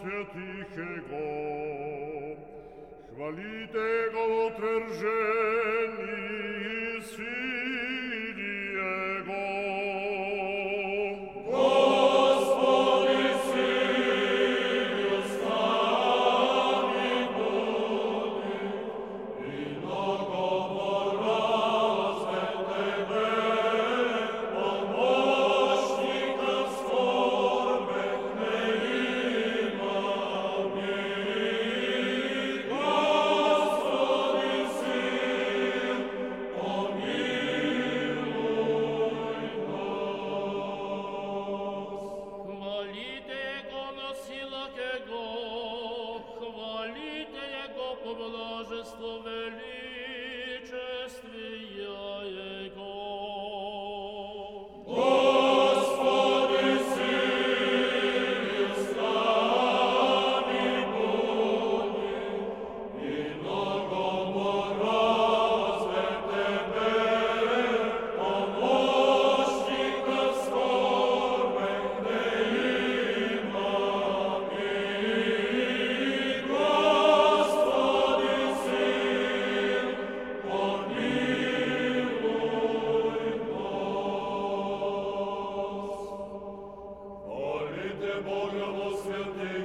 святых Его. Хвалите Его, утверждение, Его, хвалите Его по множеству величествия. волю святий.